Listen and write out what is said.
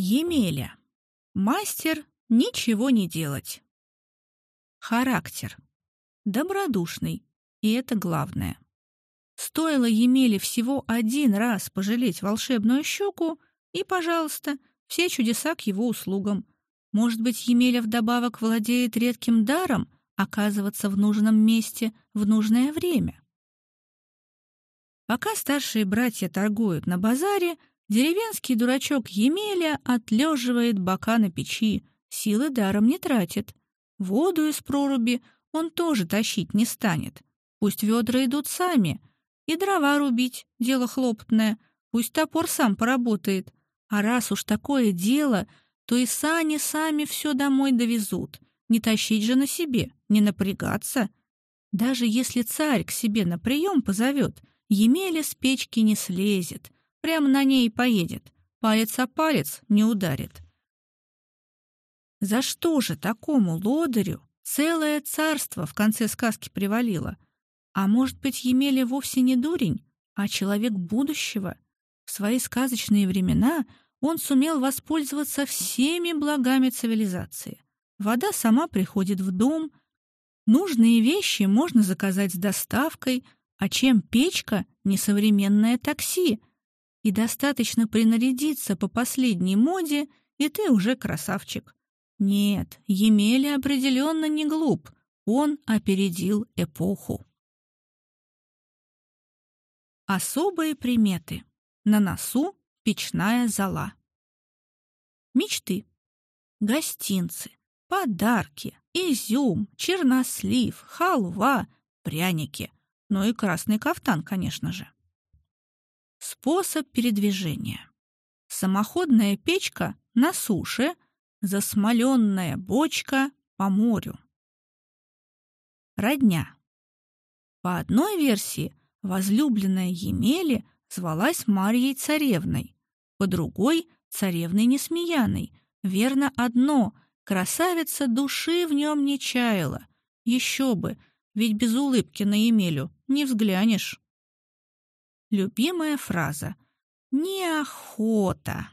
Емеля. Мастер ничего не делать. Характер. Добродушный, и это главное. Стоило Емеле всего один раз пожалеть волшебную щеку, и, пожалуйста, все чудеса к его услугам. Может быть, Емеля вдобавок владеет редким даром оказываться в нужном месте в нужное время. Пока старшие братья торгуют на базаре, деревенский дурачок Емеля отлеживает бока на печи, силы даром не тратит. Воду из проруби он тоже тащить не станет. Пусть ведра идут сами. И дрова рубить — дело хлопотное. Пусть топор сам поработает. А раз уж такое дело, то и сани сами все домой довезут. Не тащить же на себе, не напрягаться. Даже если царь к себе на прием позовет, Емеля с печки не слезет, прямо на ней поедет. Палец о палец не ударит. За что же такому лодырю целое царство в конце сказки привалило? А может быть, Емеля вовсе не дурень, а человек будущего? В свои сказочные времена он сумел воспользоваться всеми благами цивилизации. Вода сама приходит в дом, нужные вещи можно заказать с доставкой, а чем печка — несовременное такси. И достаточно принарядиться по последней моде, и ты уже красавчик. Нет, Емеля определенно не глуп, он опередил эпоху. Особые приметы. На носу печная зола. Мечты. Гостинцы, подарки, изюм, чернослив, халва, пряники. Ну и красный кафтан, конечно же. Способ передвижения. Самоходная печка на суше, засмоленная бочка по морю. Родня. По одной версии, возлюбленная Емели звалась Марьей Царевной, по другой — Царевной Несмеяной. Верно одно — красавица души в нем не чаяла. Еще бы, ведь без улыбки на Емелю не взглянешь. Любимая фраза «Неохота».